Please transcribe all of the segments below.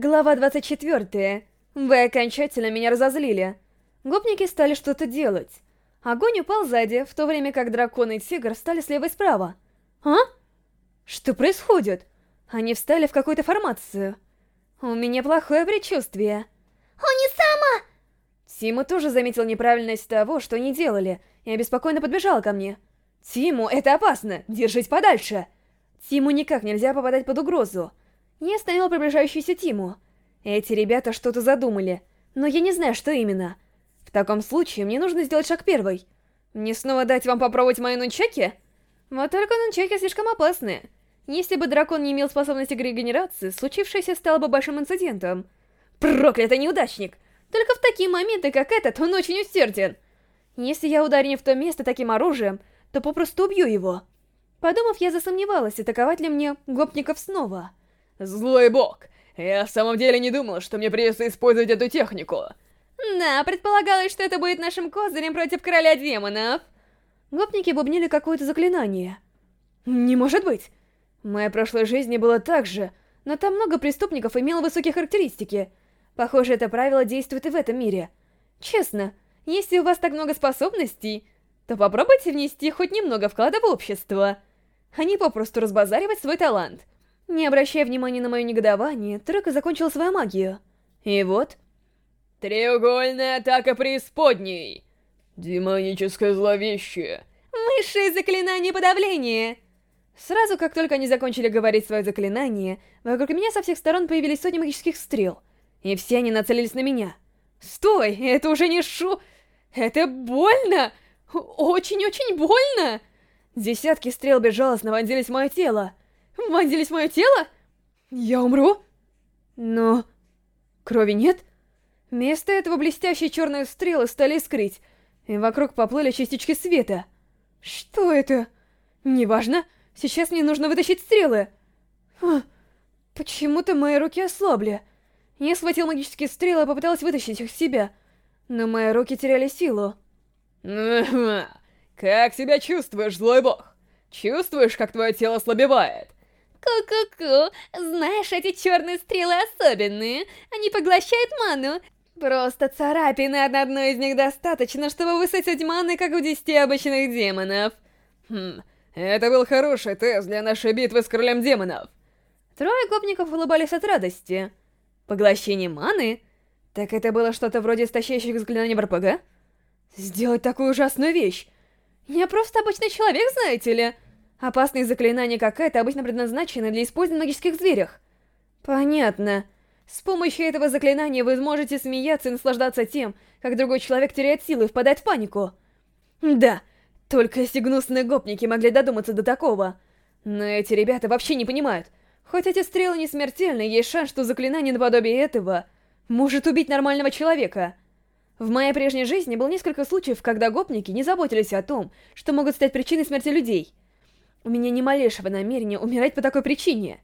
Глава 24. Вы окончательно меня разозлили. Гопники стали что-то делать. Огонь упал сзади, в то время как дракон и тигр встали слева и справа. А? Что происходит? Они встали в какую-то формацию. У меня плохое предчувствие. Они-сама! Тиму тоже заметил неправильность того, что они делали, и обеспокоенно подбежал ко мне. «Тиму, это опасно! Держись подальше!» Тиму никак нельзя попадать под угрозу. Я остановил приближающуюся Тиму. Эти ребята что-то задумали, но я не знаю, что именно. В таком случае мне нужно сделать шаг первый. Мне снова дать вам попробовать мои нунчаки? Вот только нунчаки слишком опасны. Если бы дракон не имел способности к регенерации, случившееся стало бы большим инцидентом. Проклятый неудачник! Только в такие моменты, как этот, он очень усерден. Если я ударю не в то место таким оружием, то попросту убью его. Подумав, я засомневалась, атаковать ли мне гопников снова. Злой бог, я в самом деле не думал, что мне придется использовать эту технику. Да, предполагалось, что это будет нашим козырем против короля демонов. Гопники бубнили какое-то заклинание. Не может быть. В моей прошлой жизни было так же, но там много преступников имело высокие характеристики. Похоже, это правило действует и в этом мире. Честно, если у вас так много способностей, то попробуйте внести хоть немного вклада в общество, а не попросту разбазаривать свой талант. Не обращая внимания на мое негодование, Трека закончил свою магию. И вот... Треугольная атака преисподней! Демоническое зловещее! Высшее заклинание подавления! Сразу, как только они закончили говорить свое заклинание, вокруг меня со всех сторон появились сотни магических стрел. И все они нацелились на меня. Стой, это уже не шу... Это больно! Очень-очень больно! Десятки стрел безжалостно вонзились в мое тело. Вонзились в мое тело? Я умру? Но... Крови нет? Вместо этого блестящие черные стрелы стали искрить, и вокруг поплыли частички света. Что это? Неважно, сейчас мне нужно вытащить стрелы. Почему-то мои руки ослабли. Я схватил магические стрелы и попыталась вытащить их из себя, но мои руки теряли силу. Как себя чувствуешь, злой бог? Чувствуешь, как твое тело ослабевает? Ку-ку-ку, знаешь, эти черные стрелы особенные. Они поглощают ману. Просто царапины от одной из них достаточно, чтобы высосать маны, как у десяти обычных демонов. Хм, это был хороший тест для нашей битвы с королем демонов. Трое гопников улыбались от радости. Поглощение маны? Так это было что-то вроде истощающих заклинаний в РПГ? Сделать такую ужасную вещь? Я просто обычный человек, знаете ли? Опасные заклинания, как это, обычно предназначены для использования в магических зверях. Понятно. С помощью этого заклинания вы сможете смеяться и наслаждаться тем, как другой человек теряет силы и впадает в панику. Да, только эти гнусные гопники могли додуматься до такого. Но эти ребята вообще не понимают. Хоть эти стрелы не смертельны, есть шанс, что заклинание наподобие этого может убить нормального человека. В моей прежней жизни было несколько случаев, когда гопники не заботились о том, что могут стать причиной смерти людей. У меня ни малейшего намерения умирать по такой причине.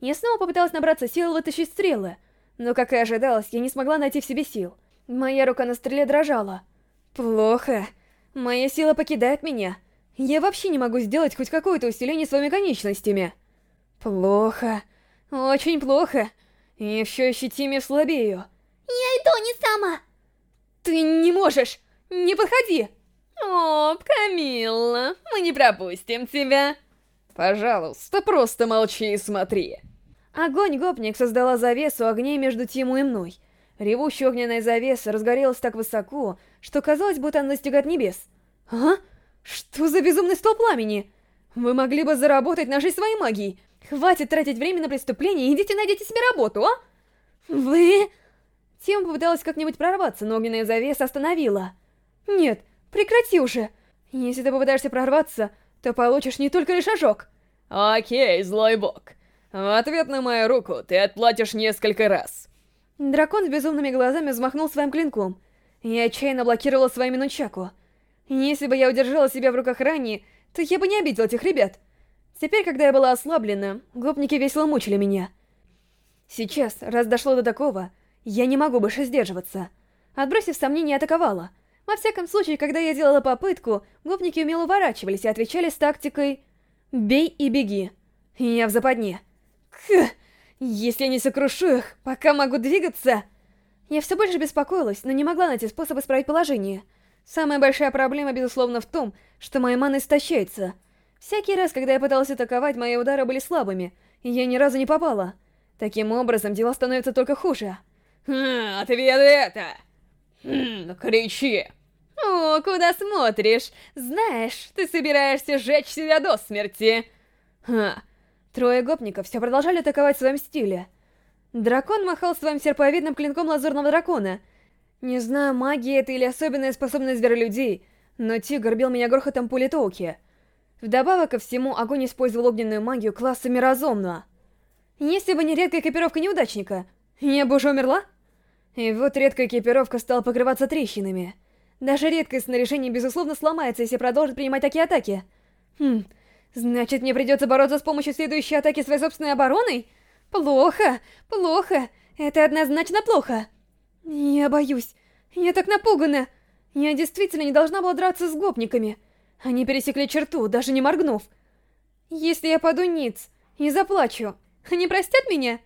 Я снова попыталась набраться сил вытащить стрелы, но, как и ожидалось, я не смогла найти в себе сил. Моя рука на стреле дрожала. Плохо. Моя сила покидает меня. Я вообще не могу сделать хоть какое-то усиление своими конечностями. Плохо. Очень плохо. И все ощутимо слабею. Я иду не сама. Ты не можешь. Не подходи. О, Камилла, мы не пропустим тебя. Пожалуйста, просто молчи и смотри. Огонь-гопник создала завесу огней между Тиму и мной. Ревущая огненная завеса разгорелась так высоко, что казалось, будто она достигает небес. А? Что за безумный стол пламени? Вы могли бы заработать на жизнь своей магией. Хватит тратить время на преступление и идите найдите себе работу, а? Вы... Тима попыталась как-нибудь прорваться, но огненная завеса остановила. Нет, прекрати уже. Если ты попытаешься прорваться, то получишь не только лишь ожог. Окей, злой бог. В ответ на мою руку ты отплатишь несколько раз. Дракон с безумными глазами взмахнул своим клинком. Я отчаянно блокировала своими нунчаку. Если бы я удержала себя в руках ранее, то я бы не обидела этих ребят. Теперь, когда я была ослаблена, гопники весело мучили меня. Сейчас, раз дошло до такого, я не могу больше сдерживаться. Отбросив сомнения, атаковала. Во всяком случае, когда я делала попытку, гопники умело уворачивались и отвечали с тактикой «Бей и беги». Я в западне. Кх! Если я не сокрушу их, пока могу двигаться... Я все больше беспокоилась, но не могла найти способ исправить положение. Самая большая проблема, безусловно, в том, что моя мана истощается. Всякий раз, когда я пыталась атаковать, мои удары были слабыми, и я ни разу не попала. Таким образом, дела становятся только хуже. Хм, отведай это! Хм, кричи! О, куда смотришь? Знаешь, ты собираешься сжечь себя до смерти. Ха. Трое гопников все продолжали атаковать в своем стиле. Дракон махал своим серповидным клинком лазурного дракона. Не знаю, магия это или особенная способность зверолюдей, но тигр бил меня грохотом пули Тоуки. Вдобавок ко всему, огонь использовал огненную магию класса Мирозомного. Если бы не редкая экипировка неудачника, я бы уже умерла? И вот редкая экипировка стала покрываться трещинами. Даже редкое снаряжение, безусловно, сломается, если продолжит принимать такие атаки. Хм, значит, мне придется бороться с помощью следующей атаки своей собственной обороной? Плохо, плохо, это однозначно плохо. Я боюсь, я так напугана. Я действительно не должна была драться с гопниками. Они пересекли черту, даже не моргнув. Если я паду ниц и заплачу, они простят меня?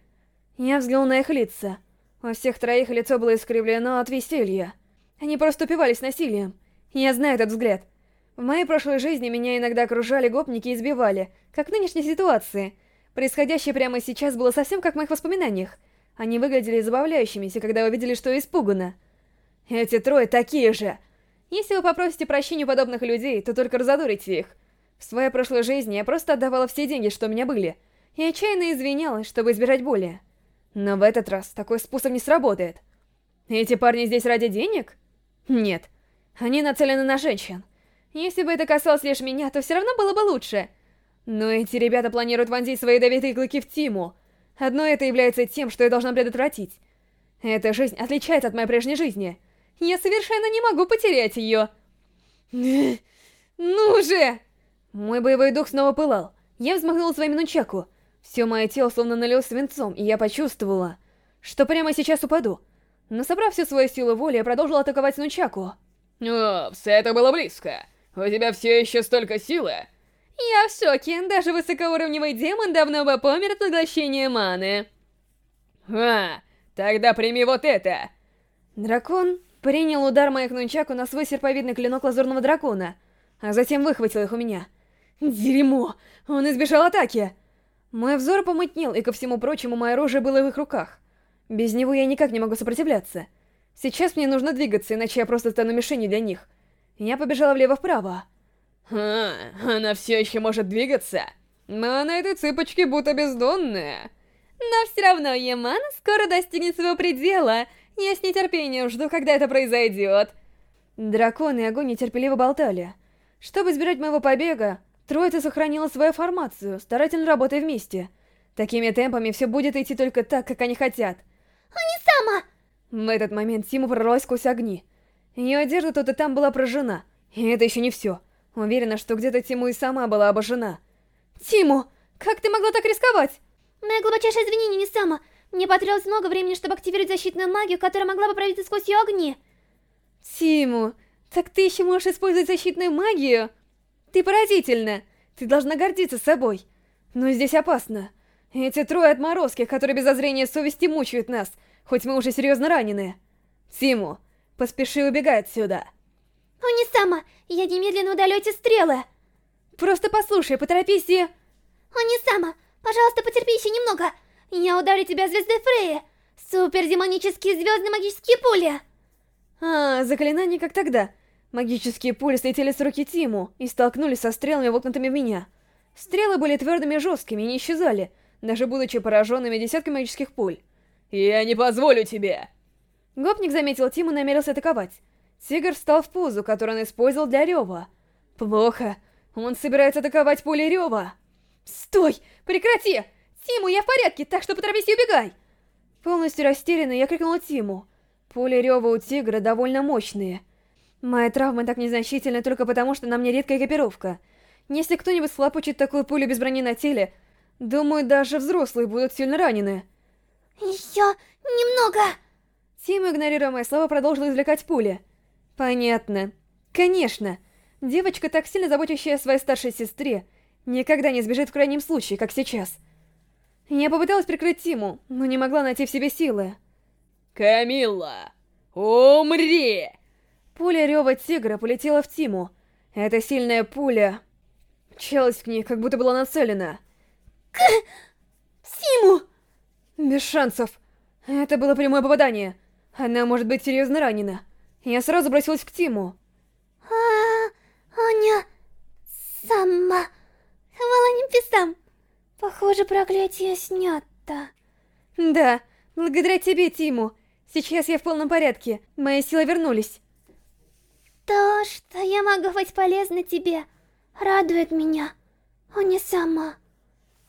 Я взглянул на их лица. У всех троих лицо было искривлено от веселья. Они просто упивались насилием. Я знаю этот взгляд. В моей прошлой жизни меня иногда окружали гопники и избивали, как в нынешней ситуации. Происходящее прямо сейчас было совсем как в моих воспоминаниях. Они выглядели забавляющимися, когда увидели, что испугана. Эти трое такие же. Если вы попросите прощения у подобных людей, то только разодорите их. В своей прошлой жизни я просто отдавала все деньги, что у меня были, и отчаянно извинялась, чтобы избежать боли. Но в этот раз такой способ не сработает. Эти парни здесь ради денег? Нет. Они нацелены на женщин. Если бы это касалось лишь меня, то все равно было бы лучше. Но эти ребята планируют вонзить свои ядовитые клыки в Тиму. Одно это является тем, что я должна предотвратить. Эта жизнь отличается от моей прежней жизни. Я совершенно не могу потерять ее. Ну же! Мой боевой дух снова пылал. Я взмахнула своим нунчаку. Все мое тело словно налилось свинцом, и я почувствовала, что прямо сейчас упаду. Но собрав всю свою силу воли, я продолжила атаковать нунчаку. О, все это было близко. У тебя все еще столько силы. Я в шоке, даже высокоуровневый демон давно бы помер от поглощения маны. А, тогда прими вот это. Дракон принял удар моих нунчаку на свой серповидный клинок лазурного дракона, а затем выхватил их у меня. Дерьмо! Он избежал атаки! Мой взор помутнел, и ко всему прочему, мое оружие было в их руках. Без него я никак не могу сопротивляться. Сейчас мне нужно двигаться, иначе я просто стану мишенью для них. Я побежала влево-вправо. А, она все еще может двигаться? Но на этой цыпочке будто бездонная. Но все равно Ямана скоро достигнет своего предела. Я с нетерпением жду, когда это произойдет. Дракон и огонь нетерпеливо болтали. Чтобы избежать моего побега, троица сохранила свою формацию, старательно работая вместе. Такими темпами все будет идти только так, как они хотят. Они сама! В этот момент Тиму прорвалась сквозь огни. Ее одежда тут и там была прожжена. И это еще не все. Уверена, что где-то Тиму и сама была обожжена. Тиму, как ты могла так рисковать? Моя глубочайшее извинение, не сама. Мне потребовалось много времени, чтобы активировать защитную магию, которая могла бы пробиться сквозь ее огни. Тиму, так ты еще можешь использовать защитную магию? Ты поразительна. Ты должна гордиться собой. Но здесь опасно. Эти трое отморозки, которые без зазрения совести мучают нас, хоть мы уже серьезно ранены. Тиму, поспеши убегай отсюда. О, не сама, я немедленно удалю эти стрелы. Просто послушай, поторопись и... О, не сама, пожалуйста, потерпи еще немного. Я ударю тебя звездой Фреи. Супер демонические звездные магические пули. А, заклинание как тогда. Магические пули слетели с руки Тиму и столкнулись со стрелами, воткнутыми в меня. Стрелы были твердыми и жесткими и не исчезали, даже будучи пораженными десятками магических пуль. «Я не позволю тебе!» Гопник заметил Тиму и намерился атаковать. Тигр встал в позу, которую он использовал для рева. Плохо. Он собирается атаковать пулей рева. «Стой! Прекрати! Тиму, я в порядке, так что поторопись и убегай!» Полностью растерянный, я крикнула Тиму. Пули рева у тигра довольно мощные. Моя травма так незначительна только потому, что на мне редкая экипировка. Если кто-нибудь схлопочет такую пулю без брони на теле, думаю, даже взрослые будут сильно ранены. Еще немного. Тима, игнорируя мои слова, продолжил извлекать пули. Понятно. Конечно. Девочка, так сильно заботящая о своей старшей сестре, никогда не сбежит в крайнем случае, как сейчас. Я попыталась прикрыть Тиму, но не могла найти в себе силы. Камилла, умри! Пуля рева тигра полетела в Тиму. Эта сильная пуля мчалась к ней, как будто была нацелена. Тиму! Без шансов. Это было прямое попадание. Она может быть серьезно ранена. Я сразу бросилась к Тиму. А, Аня... Сама... Хвала небесам! Похоже, проклятие снято. Да, благодаря тебе, Тиму. Сейчас я в полном порядке. Мои силы вернулись. То, что я могу быть полезна тебе, радует меня, а не сама.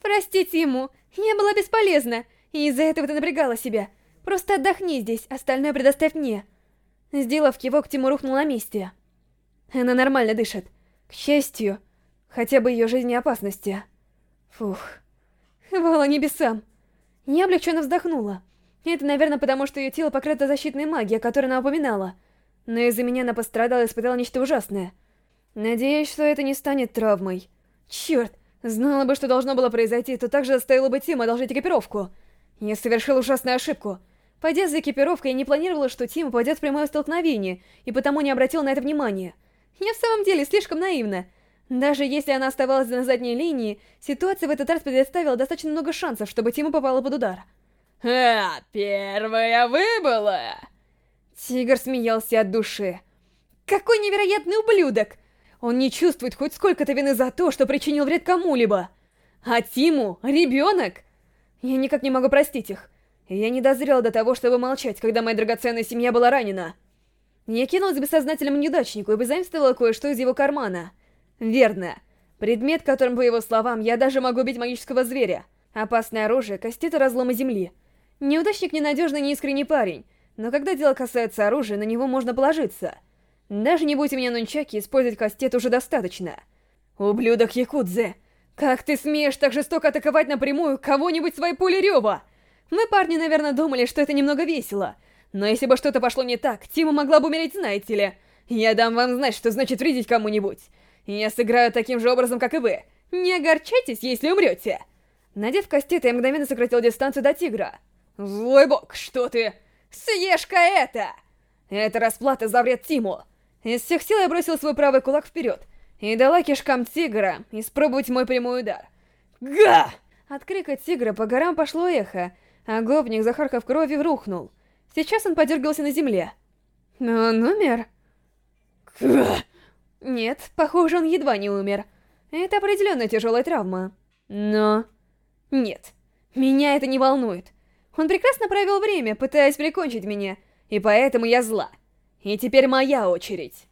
Прости, Тиму. Я была бесполезна, и из-за этого ты напрягала себя. Просто отдохни здесь, остальное предоставь мне. Сделав кивок, Тиму рухнул на месте. Она нормально дышит. К счастью, хотя бы ее жизни опасности. Фух. Хвала небесам. Я облегченно вздохнула. Это, наверное, потому что ее тело покрыто защитной магией, о которой она упоминала. Но из-за меня она пострадала и испытала нечто ужасное. Надеюсь, что это не станет травмой. Черт, знала бы, что должно было произойти, то также заставила бы Тима одолжить экипировку. Я совершил ужасную ошибку. Пойдя за экипировкой, я не планировала, что Тим пойдет в прямое столкновение, и потому не обратил на это внимания. Я в самом деле слишком наивна. Даже если она оставалась на задней линии, ситуация в этот раз предоставила достаточно много шансов, чтобы Тима попала под удар. А, первая выбыла! Тигр смеялся от души. Какой невероятный ублюдок! Он не чувствует хоть сколько-то вины за то, что причинил вред кому-либо. А Тиму — ребенок! Я никак не могу простить их. Я не дозрела до того, чтобы молчать, когда моя драгоценная семья была ранена. Я кинулась к бессознательному неудачнику и позаимствовала кое-что из его кармана. Верно. Предмет, которым, по его словам, я даже могу убить магического зверя. Опасное оружие, кастеты разлома земли. Неудачник ненадежный неискренний парень, но когда дело касается оружия, на него можно положиться. Даже не будь у меня нунчаки, использовать кастет уже достаточно. Ублюдок Якудзе, как ты смеешь так жестоко атаковать напрямую кого-нибудь своей пулей рева? Мы, парни, наверное, думали, что это немного весело. Но если бы что-то пошло не так, Тима могла бы умереть, знаете ли. Я дам вам знать, что значит вредить кому-нибудь. Я сыграю таким же образом, как и вы. Не огорчайтесь, если умрете. Надев кастет, я мгновенно сократил дистанцию до тигра. Злой бог, что ты? Съешь-ка это! Это расплата за вред Тиму. Из всех сил я бросил свой правый кулак вперед и дала кишкам тигра испробовать мой прямой удар. Га! От крика тигра по горам пошло эхо, а гопник, захаркав кровью, рухнул. Сейчас он подергался на земле. Он умер? Га! Нет, похоже, он едва не умер. Это определенно тяжелая травма. Но... Нет, меня это не волнует. Он прекрасно провел время, пытаясь прикончить меня, и поэтому я зла. И теперь моя очередь.